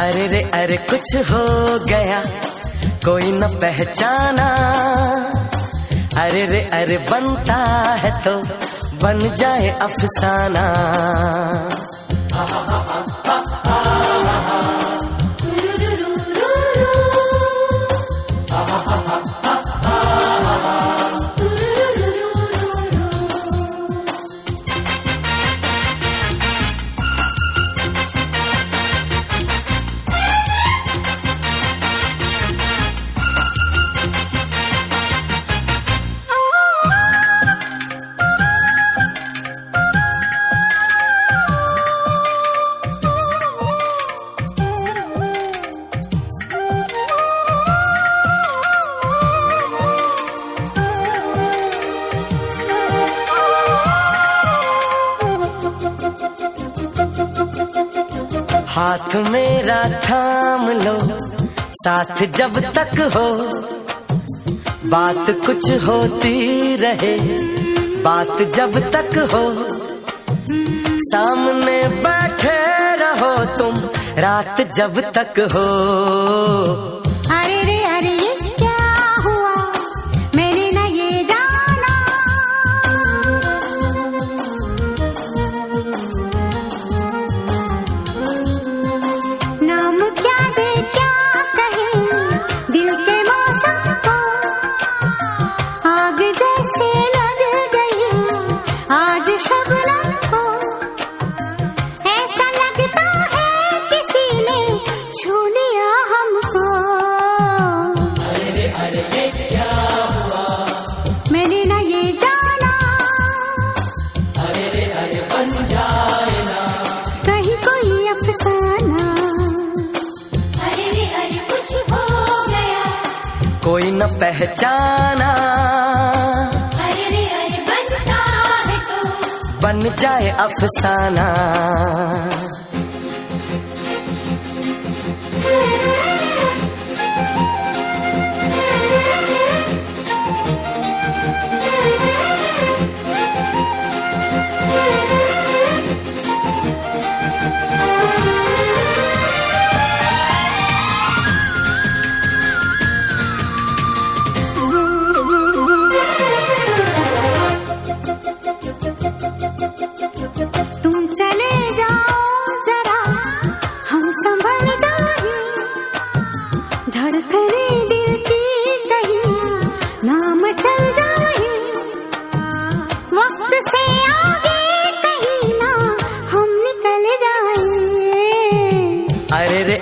अरे रे, अरे कुछ हो गया, कोई न पहचाना। अरे रे, अरे बनता है तो बन जाए अफसाना। हाथ मेरा थाम लो, साथ जब तक हो, बात कुछ होती रहे, बात जब तक हो, सामने बैठे रहो तुम, रात जब तक हो। कोई न पहचाना। अरे रे अरे बनता है तो। बन जाए अफसाना।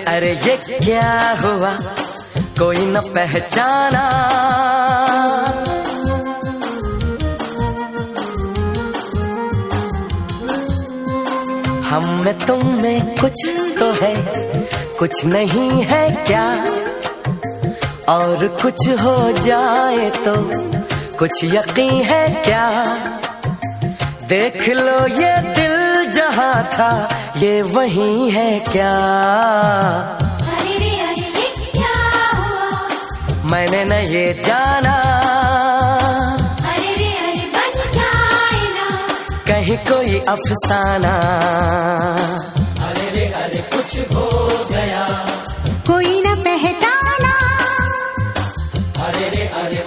अरे ये क्या हुआ? कोई न पहचाना। हम में तुम में कुछ तो है, कुछ नहीं है क्या? और कुछ हो जाए तो कुछ यकीन है क्या? देख लो ये दिल रहा था, ये वही है क्या? अरे रे अरे क्या हुआ? मैंने न ये जाना। अरे रे अरे बन कहीं कोई अफसाना। अरे रे अरे कुछ हो गया कोई न पहचाना। अरे रे अरे